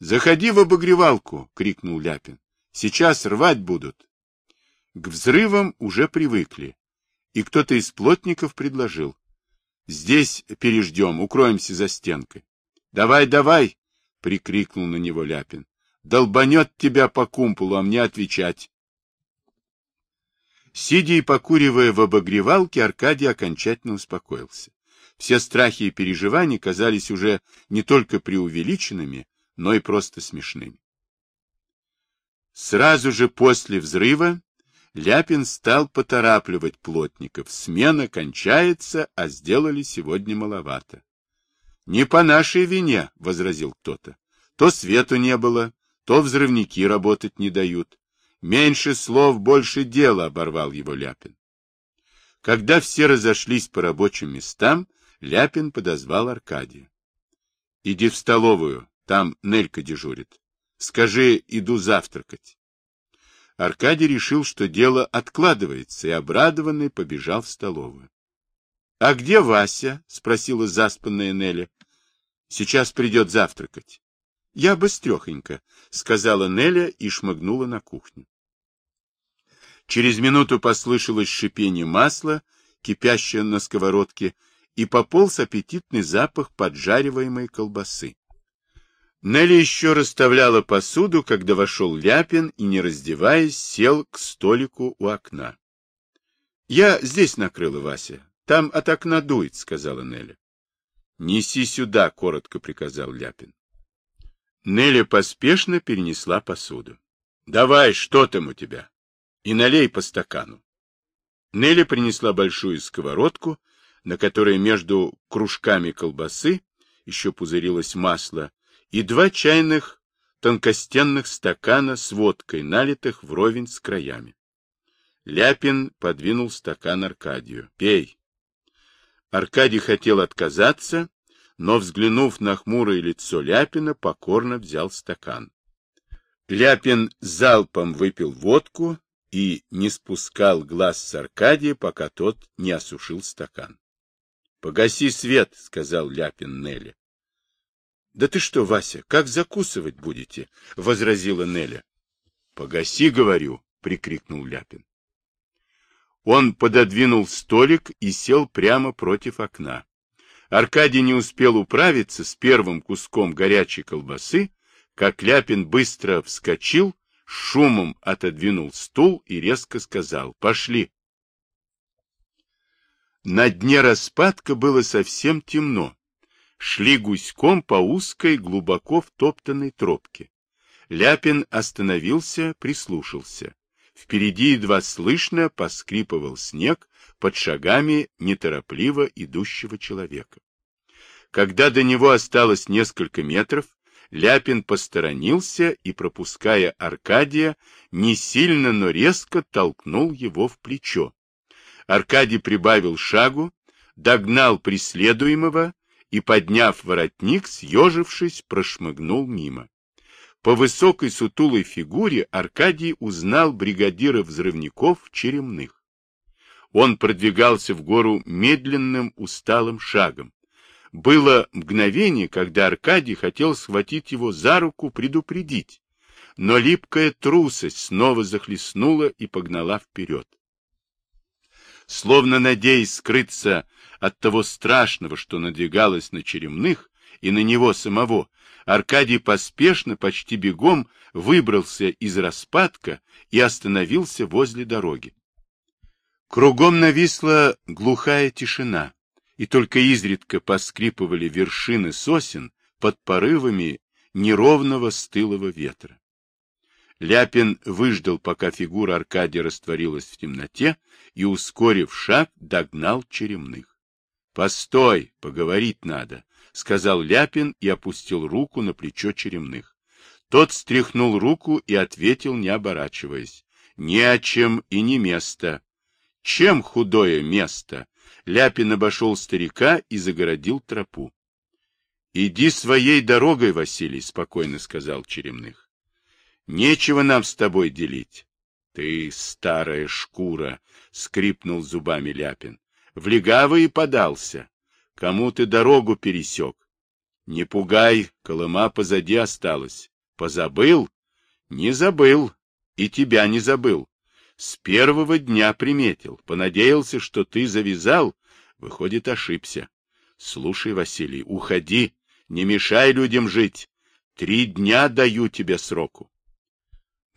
Заходи в обогревалку, крикнул Ляпин. Сейчас рвать будут. К взрывам уже привыкли, и кто-то из плотников предложил. Здесь переждем, укроемся за стенкой. Давай, давай, прикрикнул на него Ляпин. Долбанет тебя по кумполу, а мне отвечать. Сидя и покуривая в обогревалке, Аркадий окончательно успокоился. Все страхи и переживания казались уже не только преувеличенными, но и просто смешными. Сразу же после взрыва Ляпин стал поторапливать плотников. Смена кончается, а сделали сегодня маловато. — Не по нашей вине, — возразил кто-то. — То свету не было, то взрывники работать не дают. Меньше слов, больше дела, — оборвал его Ляпин. Когда все разошлись по рабочим местам, Ляпин подозвал Аркадия. — Иди в столовую, там Нелька дежурит. Скажи, иду завтракать. Аркадий решил, что дело откладывается, и обрадованный побежал в столовую. — А где Вася? — спросила заспанная Неля. — Сейчас придет завтракать. — Я быстрехонько, — сказала Неля и шмыгнула на кухню. Через минуту послышалось шипение масла, кипящее на сковородке, и пополз аппетитный запах поджариваемой колбасы. Нелли еще расставляла посуду, когда вошел Ляпин и, не раздеваясь, сел к столику у окна. — Я здесь накрыла, Вася. Там от окна дует, — сказала Нелли. — Неси сюда, — коротко приказал Ляпин. Нелли поспешно перенесла посуду. — Давай, что там у тебя? И налей по стакану. Нелли принесла большую сковородку, на которой между кружками колбасы еще пузырилось масло, и два чайных тонкостенных стакана с водкой, налитых вровень с краями. Ляпин подвинул стакан Аркадию. «Пей». Аркадий хотел отказаться, но, взглянув на хмурое лицо Ляпина, покорно взял стакан. Ляпин залпом выпил водку и не спускал глаз с Аркадия, пока тот не осушил стакан. — Погаси свет, — сказал Ляпин Нелли. — Да ты что, Вася, как закусывать будете? — возразила Неля. — Погаси, говорю, — прикрикнул Ляпин. Он пододвинул столик и сел прямо против окна. Аркадий не успел управиться с первым куском горячей колбасы, как Ляпин быстро вскочил, шумом отодвинул стул и резко сказал «Пошли». На дне распадка было совсем темно, шли гуськом по узкой, глубоко втоптанной тропке. Ляпин остановился, прислушался. Впереди едва слышно поскрипывал снег под шагами неторопливо идущего человека. Когда до него осталось несколько метров, Ляпин посторонился и, пропуская Аркадия, не сильно, но резко толкнул его в плечо. Аркадий прибавил шагу, догнал преследуемого и, подняв воротник, съежившись, прошмыгнул мимо. По высокой сутулой фигуре Аркадий узнал бригадира взрывников Черемных. Он продвигался в гору медленным усталым шагом. Было мгновение, когда Аркадий хотел схватить его за руку, предупредить, но липкая трусость снова захлестнула и погнала вперед. Словно надеясь скрыться от того страшного, что надвигалось на черемных и на него самого, Аркадий поспешно, почти бегом, выбрался из распадка и остановился возле дороги. Кругом нависла глухая тишина, и только изредка поскрипывали вершины сосен под порывами неровного стылого ветра. Ляпин выждал, пока фигура Аркадия растворилась в темноте, и, ускорив шаг, догнал черемных. Постой, поговорить надо, — сказал Ляпин и опустил руку на плечо Черемных. Тот стряхнул руку и ответил, не оборачиваясь. — Не о чем и не место. — Чем худое место? Ляпин обошел старика и загородил тропу. — Иди своей дорогой, Василий, — спокойно сказал Черемных. — Нечего нам с тобой делить. — Ты старая шкура, — скрипнул зубами Ляпин в легавый подался. Кому ты дорогу пересек? Не пугай, Колыма позади осталась. Позабыл? Не забыл. И тебя не забыл. С первого дня приметил. Понадеялся, что ты завязал. Выходит, ошибся. Слушай, Василий, уходи. Не мешай людям жить. Три дня даю тебе сроку.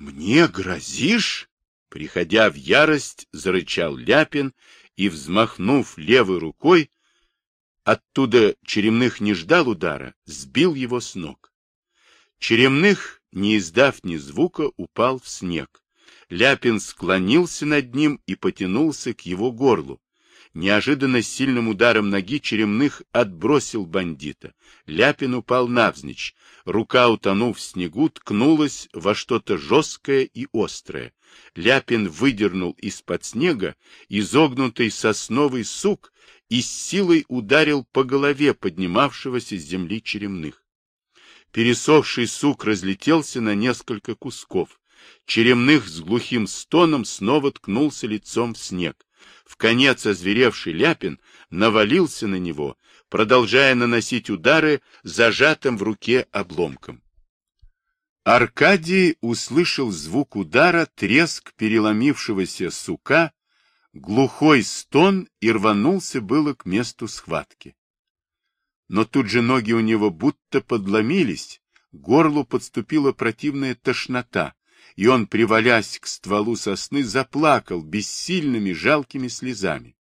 Мне грозишь? Приходя в ярость, зарычал Ляпин и, взмахнув левой рукой, оттуда Черемных не ждал удара, сбил его с ног. Черемных, не издав ни звука, упал в снег. Ляпин склонился над ним и потянулся к его горлу. Неожиданно сильным ударом ноги Черемных отбросил бандита. Ляпин упал навзничь. Рука, утонув в снегу, ткнулась во что-то жесткое и острое. Ляпин выдернул из-под снега изогнутый сосновый сук и с силой ударил по голове поднимавшегося с земли Черемных. Пересохший сук разлетелся на несколько кусков. Черемных с глухим стоном снова ткнулся лицом в снег. В конец озверевший Ляпин навалился на него, продолжая наносить удары зажатым в руке обломком. Аркадий услышал звук удара, треск переломившегося сука, глухой стон и рванулся было к месту схватки. Но тут же ноги у него будто подломились, горлу подступила противная тошнота, и он, привалясь к стволу сосны, заплакал бессильными жалкими слезами.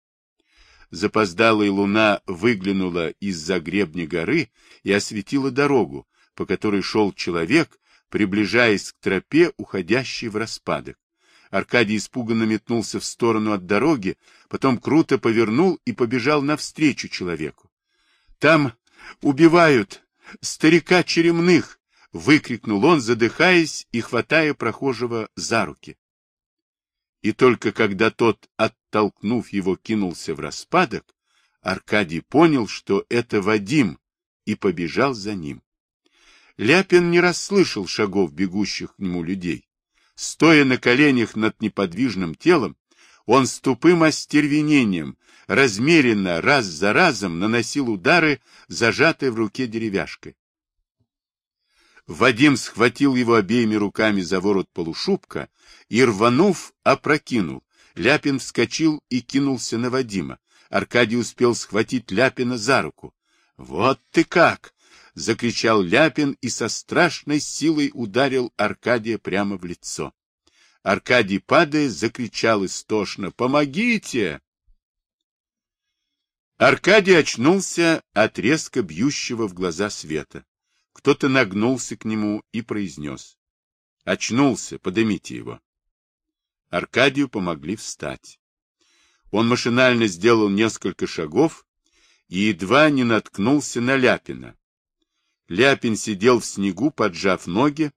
Запоздалая луна выглянула из-за гребня горы и осветила дорогу, по которой шел человек, приближаясь к тропе, уходящей в распадок. Аркадий испуганно метнулся в сторону от дороги, потом круто повернул и побежал навстречу человеку. — Там убивают старика Черемных! — выкрикнул он, задыхаясь и хватая прохожего за руки. И только когда тот, оттолкнув его, кинулся в распадок, Аркадий понял, что это Вадим, и побежал за ним. Ляпин не расслышал шагов бегущих к нему людей. Стоя на коленях над неподвижным телом, он с тупым остервенением, размеренно, раз за разом наносил удары, зажатой в руке деревяшкой. Вадим схватил его обеими руками за ворот полушубка и, рванув, опрокинул. Ляпин вскочил и кинулся на Вадима. Аркадий успел схватить Ляпина за руку. — Вот ты как! — закричал Ляпин и со страшной силой ударил Аркадия прямо в лицо. Аркадий, падая, закричал истошно «Помогите!». Аркадий очнулся от резко бьющего в глаза света. Кто-то нагнулся к нему и произнес. Очнулся, подымите его. Аркадию помогли встать. Он машинально сделал несколько шагов и едва не наткнулся на Ляпина. Ляпин сидел в снегу, поджав ноги,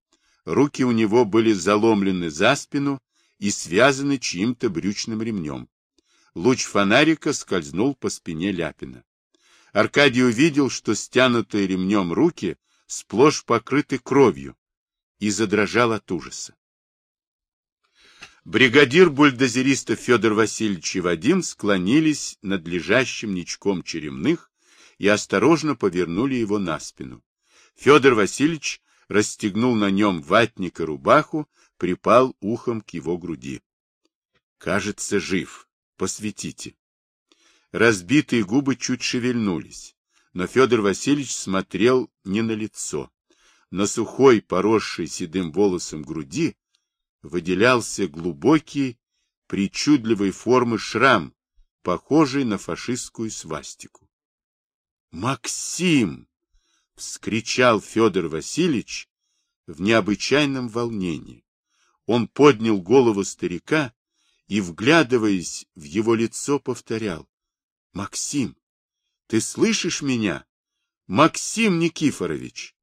руки у него были заломлены за спину и связаны чьим-то брючным ремнем. Луч фонарика скользнул по спине Ляпина. Аркадий увидел, что стянутые ремнем руки сплошь покрыты кровью, и задрожал от ужаса. Бригадир бульдозеристов Федор Васильевич и Вадим склонились над лежащим ничком черемных и осторожно повернули его на спину. Федор Васильевич расстегнул на нем ватник и рубаху, припал ухом к его груди. Кажется, жив. Посветите. Разбитые губы чуть шевельнулись но Федор Васильевич смотрел не на лицо. На сухой, поросшей седым волосом груди выделялся глубокий, причудливой формы шрам, похожий на фашистскую свастику. «Максим!» — вскричал Федор Васильевич в необычайном волнении. Он поднял голову старика и, вглядываясь в его лицо, повторял. «Максим! Ты слышишь меня? Максим Никифорович!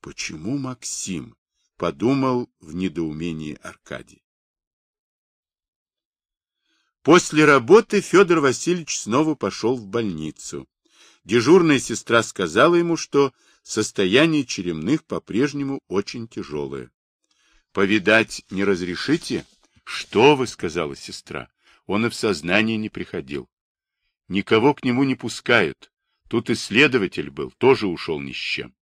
Почему Максим? Подумал в недоумении Аркадий. После работы Федор Васильевич снова пошел в больницу. Дежурная сестра сказала ему, что состояние черемных по-прежнему очень тяжелое. — Повидать не разрешите? — Что вы, — сказала сестра. Он и в сознание не приходил. Никого к нему не пускают. Тут исследователь был, тоже ушел ни с чем.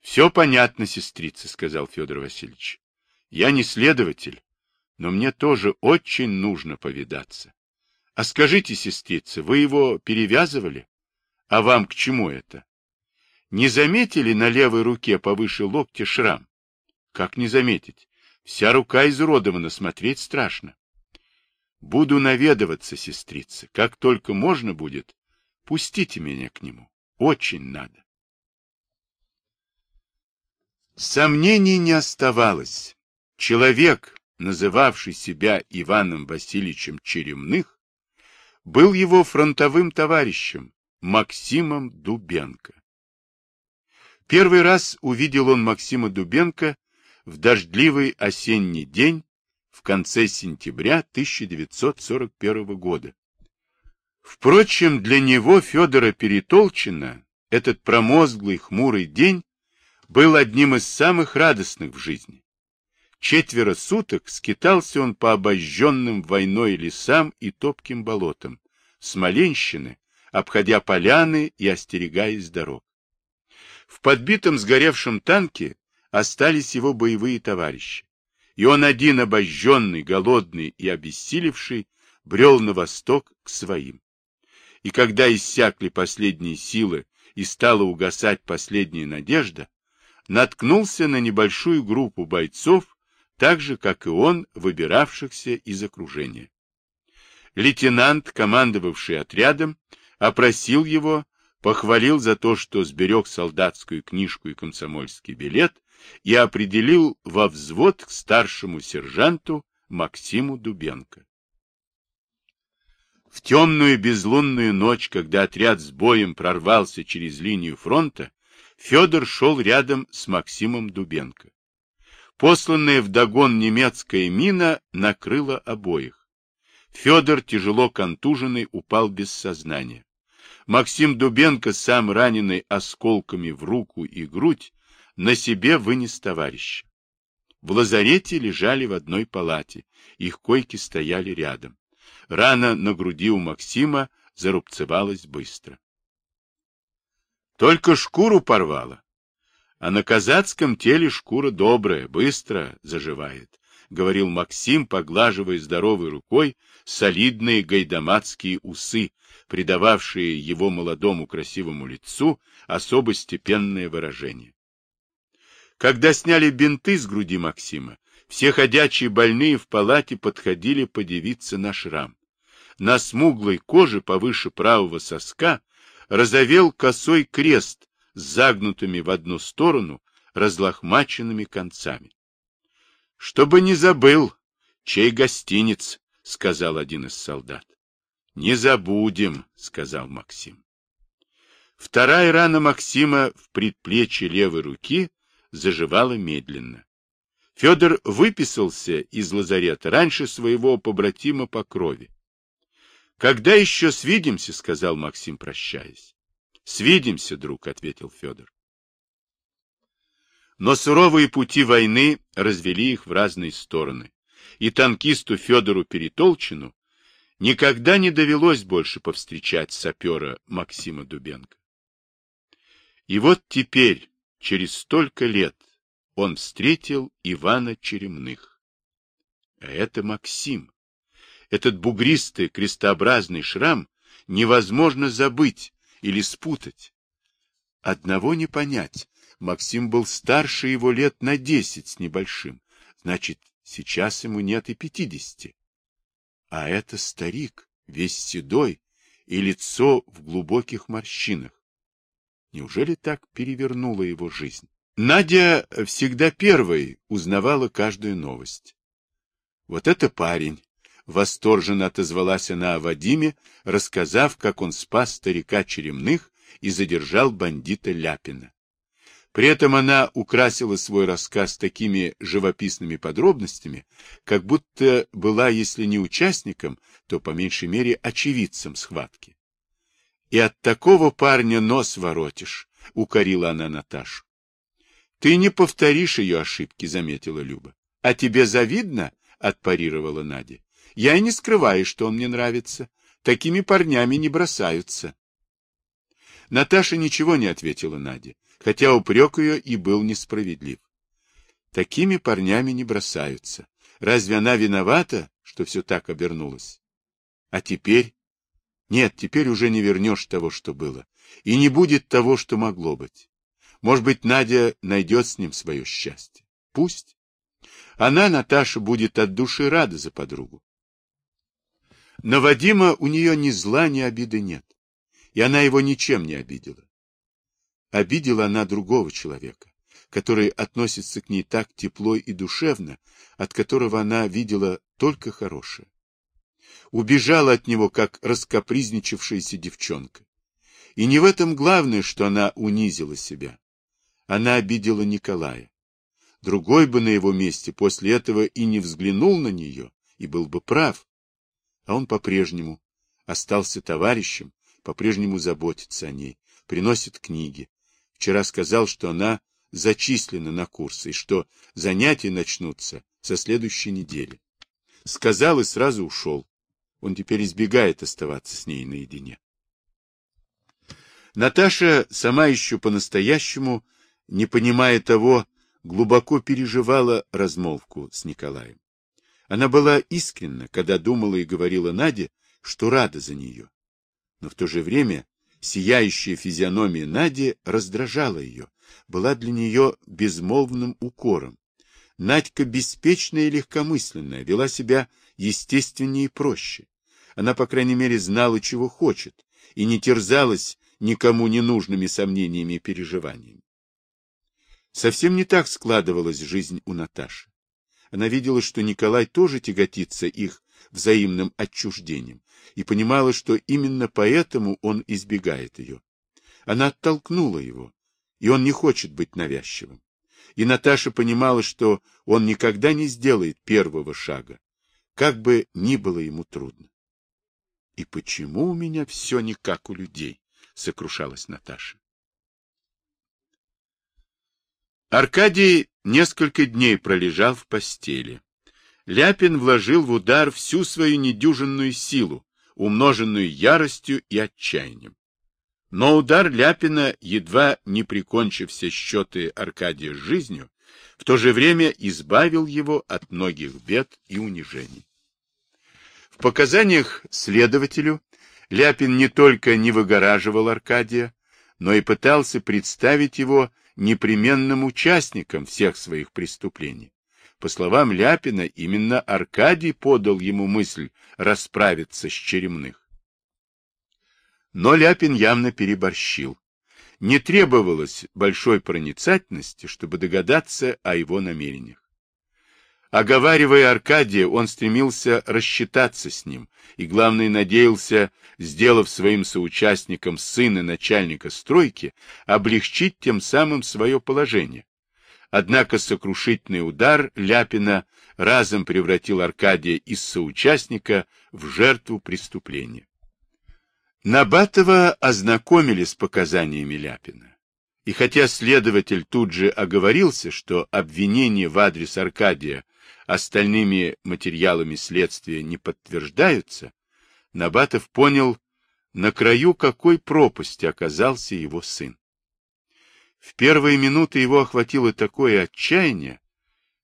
Все понятно, сестрица, сказал Федор Васильевич. Я не следователь, но мне тоже очень нужно повидаться. А скажите, сестрица, вы его перевязывали? А вам к чему это? Не заметили на левой руке повыше локтя шрам? Как не заметить? Вся рука изуродована, смотреть страшно. Буду наведываться, сестрица. Как только можно будет, пустите меня к нему. Очень надо. Сомнений не оставалось. Человек, называвший себя Иваном Васильевичем Черемных, был его фронтовым товарищем Максимом Дубенко. Первый раз увидел он Максима Дубенко в дождливый осенний день конце сентября 1941 года. Впрочем, для него, Федора Перетолчина, этот промозглый хмурый день был одним из самых радостных в жизни. Четверо суток скитался он по обожженным войной лесам и топким болотам, Смоленщины, обходя поляны и остерегаясь дорог. В подбитом сгоревшем танке остались его боевые товарищи, и он один, обожженный, голодный и обессилевший, брел на восток к своим. И когда иссякли последние силы и стала угасать последняя надежда, наткнулся на небольшую группу бойцов, так же, как и он, выбиравшихся из окружения. Лейтенант, командовавший отрядом, опросил его, похвалил за то, что сберег солдатскую книжку и комсомольский билет, и определил во взвод к старшему сержанту Максиму Дубенко. В темную безлунную ночь, когда отряд с боем прорвался через линию фронта, Федор шел рядом с Максимом Дубенко. Посланная вдогон немецкая мина накрыла обоих. Федор, тяжело контуженный, упал без сознания. Максим Дубенко, сам раненый осколками в руку и грудь, на себе вынес товарища. В лазарете лежали в одной палате, их койки стояли рядом. Рана на груди у Максима зарубцевалась быстро. Только шкуру порвала, а на казацком теле шкура добрая, быстро заживает, — говорил Максим, поглаживая здоровой рукой солидные гайдамацкие усы, придававшие его молодому красивому лицу особо степенное выражение. Когда сняли бинты с груди Максима, все ходячие больные в палате подходили подивиться на шрам. На смуглой коже повыше правого соска разовел косой крест с загнутыми в одну сторону разлохмаченными концами. — Чтобы не забыл, чей гостиниц, — сказал один из солдат. — Не забудем, — сказал Максим. Вторая рана Максима в предплечье левой руки заживала медленно. Федор выписался из лазарета раньше своего побратима по крови. — Когда еще свидимся, — сказал Максим, прощаясь. Свидимся, друг, — ответил Федор. Но суровые пути войны развели их в разные стороны, и танкисту Федору Перетолчину никогда не довелось больше повстречать сапера Максима Дубенко. И вот теперь, через столько лет, он встретил Ивана Черемных. А это Максим. Этот бугристый крестообразный шрам невозможно забыть, или спутать. Одного не понять. Максим был старше его лет на десять с небольшим. Значит, сейчас ему нет и пятидесяти. А это старик, весь седой, и лицо в глубоких морщинах. Неужели так перевернула его жизнь? Надя всегда первой узнавала каждую новость. Вот это парень, Восторженно отозвалась она о Вадиме, рассказав, как он спас старика Черемных и задержал бандита Ляпина. При этом она украсила свой рассказ такими живописными подробностями, как будто была, если не участником, то по меньшей мере очевидцем схватки. И от такого парня нос воротишь, — укорила она Наташу. — Ты не повторишь ее ошибки, — заметила Люба. — А тебе завидно? — отпарировала Надя. Я и не скрываю, что он мне нравится. Такими парнями не бросаются. Наташа ничего не ответила Наде, хотя упрек ее и был несправедлив. Такими парнями не бросаются. Разве она виновата, что все так обернулось? А теперь? Нет, теперь уже не вернешь того, что было. И не будет того, что могло быть. Может быть, Надя найдет с ним свое счастье. Пусть. Она, Наташа, будет от души рада за подругу. На Вадима у нее ни зла, ни обиды нет. И она его ничем не обидела. Обидела она другого человека который относится к ней так тепло и душевно, от которого она видела только хорошее. Убежала от него, как раскопризничавшаяся девчонка. И не в этом главное, что она унизила себя. Она обидела Николая. Другой бы на его месте после этого и не взглянул на нее, и был бы прав. А он по-прежнему остался товарищем, по-прежнему заботится о ней, приносит книги. Вчера сказал, что она зачислена на курсы, и что занятия начнутся со следующей недели. Сказал и сразу ушел. Он теперь избегает оставаться с ней наедине. Наташа, сама еще по-настоящему, не понимая того, глубоко переживала размолвку с Николаем. Она была искренна, когда думала и говорила Наде, что рада за нее. Но в то же время сияющая физиономия Нади раздражала ее, была для нее безмолвным укором. Надька беспечная и легкомысленная, вела себя естественнее и проще. Она, по крайней мере, знала, чего хочет, и не терзалась никому ненужными сомнениями и переживаниями. Совсем не так складывалась жизнь у Наташи. Она видела, что Николай тоже тяготится их взаимным отчуждением, и понимала, что именно поэтому он избегает ее. Она оттолкнула его, и он не хочет быть навязчивым. И Наташа понимала, что он никогда не сделает первого шага, как бы ни было ему трудно. — И почему у меня все не как у людей? — сокрушалась Наташа. Аркадий несколько дней пролежал в постели. Ляпин вложил в удар всю свою недюжинную силу, умноженную яростью и отчаянием. Но удар Ляпина, едва не прикончив все счеты Аркадия с жизнью, в то же время избавил его от многих бед и унижений. В показаниях следователю Ляпин не только не выгораживал Аркадия, но и пытался представить его непременным участником всех своих преступлений. По словам Ляпина, именно Аркадий подал ему мысль расправиться с Черемных. Но Ляпин явно переборщил. Не требовалось большой проницательности, чтобы догадаться о его намерениях. Оговаривая Аркадия, он стремился рассчитаться с ним и, главное, надеялся, сделав своим соучастником сына начальника стройки, облегчить тем самым свое положение. Однако сокрушительный удар Ляпина разом превратил Аркадия из соучастника в жертву преступления. Набатова ознакомили с показаниями Ляпина. И хотя следователь тут же оговорился, что обвинения в адрес Аркадия остальными материалами следствия не подтверждаются, Набатов понял, на краю какой пропасти оказался его сын. В первые минуты его охватило такое отчаяние,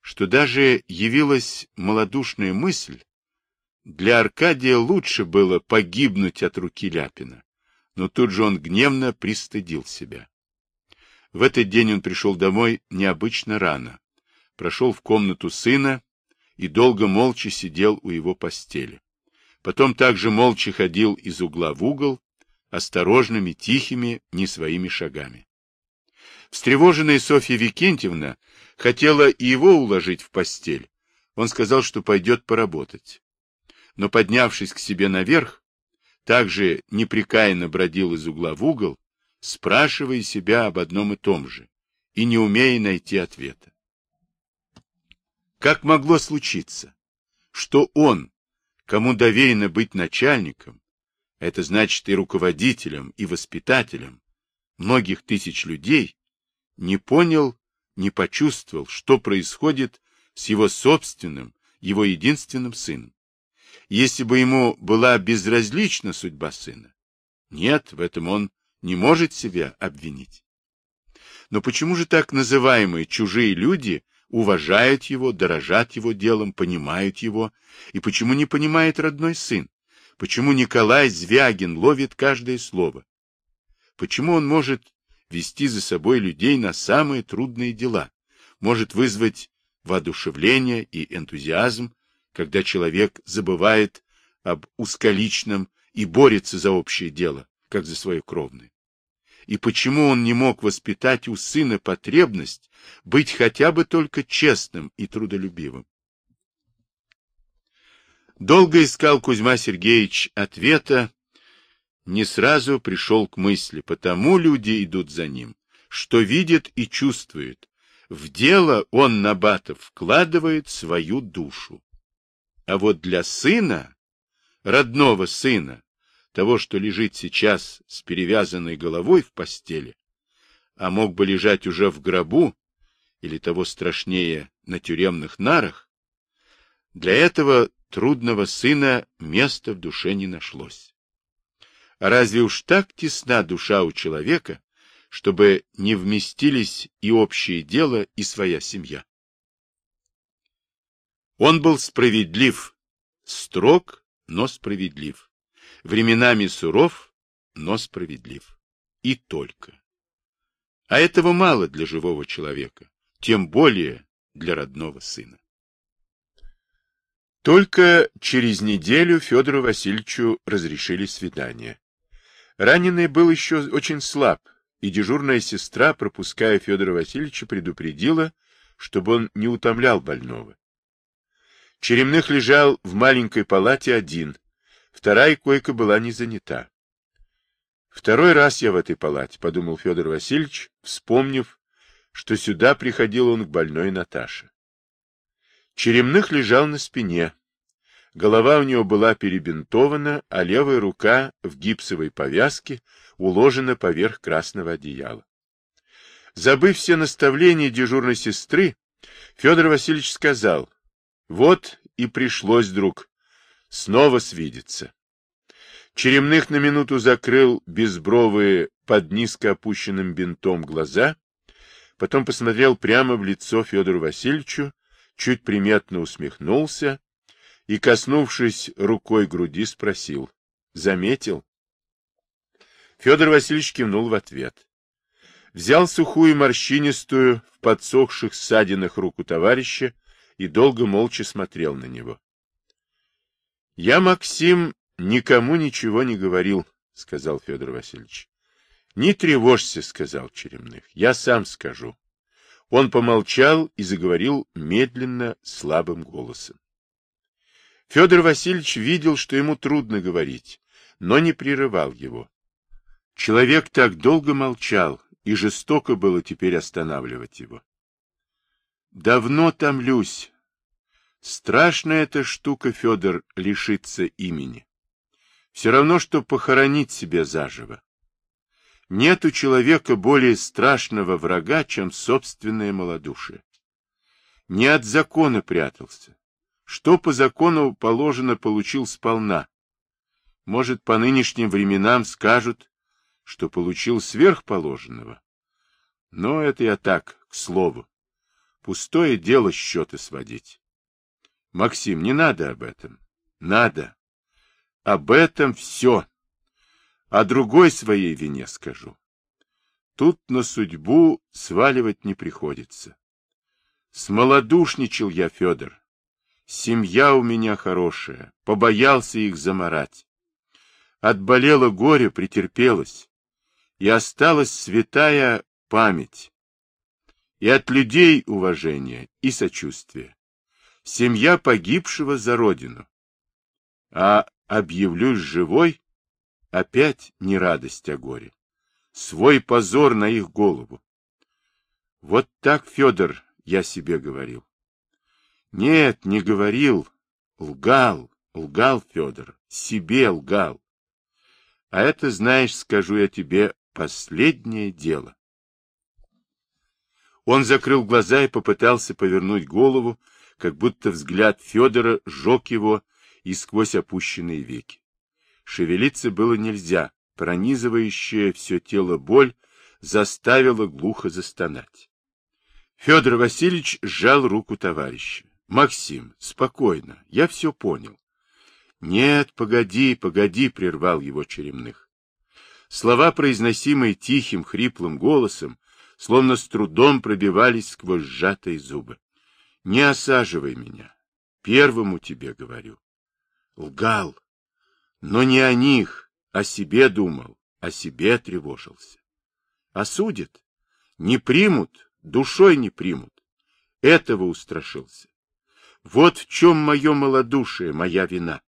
что даже явилась малодушная мысль, для Аркадия лучше было погибнуть от руки Ляпина, но тут же он гневно пристыдил себя. В этот день он пришел домой необычно рано, прошел в комнату сына и долго молча сидел у его постели. Потом также молча ходил из угла в угол, осторожными, тихими, не своими шагами. Встревоженная Софья Викентьевна хотела и его уложить в постель. Он сказал, что пойдет поработать но, поднявшись к себе наверх, также непрекаянно бродил из угла в угол, спрашивая себя об одном и том же, и не умея найти ответа. Как могло случиться, что он, кому доверено быть начальником, это значит и руководителем, и воспитателем многих тысяч людей, не понял, не почувствовал, что происходит с его собственным, его единственным сыном? если бы ему была безразлична судьба сына? Нет, в этом он не может себя обвинить. Но почему же так называемые чужие люди уважают его, дорожат его делом, понимают его, и почему не понимает родной сын? Почему Николай Звягин ловит каждое слово? Почему он может вести за собой людей на самые трудные дела, может вызвать воодушевление и энтузиазм, когда человек забывает об узколичном и борется за общее дело, как за свое кровное? И почему он не мог воспитать у сына потребность быть хотя бы только честным и трудолюбивым? Долго искал Кузьма Сергеевич ответа, не сразу пришел к мысли, потому люди идут за ним, что видят и чувствуют. В дело он, Набатов, вкладывает свою душу. А вот для сына, родного сына, того, что лежит сейчас с перевязанной головой в постели, а мог бы лежать уже в гробу, или того страшнее, на тюремных нарах, для этого трудного сына места в душе не нашлось. А разве уж так тесна душа у человека, чтобы не вместились и общее дело, и своя семья? Он был справедлив, строг, но справедлив, временами суров, но справедлив. И только. А этого мало для живого человека, тем более для родного сына. Только через неделю Федору Васильевичу разрешили свидание. Раненый был еще очень слаб, и дежурная сестра, пропуская Федора Васильевича, предупредила, чтобы он не утомлял больного. Черемных лежал в маленькой палате один, вторая койка была не занята. Второй раз я в этой палате, — подумал Федор Васильевич, вспомнив, что сюда приходил он к больной Наташе. Черемных лежал на спине. Голова у него была перебинтована, а левая рука в гипсовой повязке уложена поверх красного одеяла. Забыв все наставления дежурной сестры, Федор Васильевич сказал, вот и пришлось, друг, снова свидеться. Черемных на минуту закрыл безбровые под низко опущенным бинтом глаза, потом посмотрел прямо в лицо Федору Васильевичу чуть приметно усмехнулся и, коснувшись рукой груди, спросил. — Заметил? Федор Васильевич кивнул в ответ. Взял сухую морщинистую в подсохших ссадинах руку товарища и долго молча смотрел на него. — Я, Максим, никому ничего не говорил, — сказал Федор Васильевич. — Не тревожься, — сказал Черемных, — я сам скажу. Он помолчал и заговорил медленно, слабым голосом. Федор Васильевич видел, что ему трудно говорить, но не прерывал его. Человек так долго молчал, и жестоко было теперь останавливать его. Давно томлюсь. Страшная эта штука, Федор, лишиться имени. Все равно, что похоронить себя заживо. Нет у человека более страшного врага, чем собственное малодушие. Не от закона прятался. Что по закону положено, получил сполна. Может, по нынешним временам скажут, что получил сверхположенного. Но это я так, к слову. Пустое дело счеты сводить. Максим, не надо об этом. Надо. Об этом все. О другой своей вине скажу. Тут на судьбу сваливать не приходится. Смолодушничал я, Федор. Семья у меня хорошая, побоялся их заморать. Отболело горе, претерпелось. И осталась святая память. И от людей уважение и сочувствие. Семья погибшего за родину. А объявлюсь живой, Опять не радость, а горе. Свой позор на их голову. Вот так, Федор, я себе говорил. Нет, не говорил. Лгал, лгал, Федор, себе лгал. А это, знаешь, скажу я тебе, последнее дело. Он закрыл глаза и попытался повернуть голову, как будто взгляд Федора сжег его и сквозь опущенные веки. Шевелиться было нельзя, пронизывающая все тело боль заставило глухо застонать. Федор Васильевич сжал руку товарища. Максим, спокойно, я все понял. Нет, погоди, погоди, прервал его Черемных. Слова, произносимые тихим, хриплым голосом, словно с трудом пробивались сквозь сжатые зубы. Не осаживай меня. Первому тебе говорю. Лгал. Но не о них, о себе думал, о себе тревожился. Осудят. Не примут, душой не примут. Этого устрашился. Вот в чем мое малодушие, моя вина.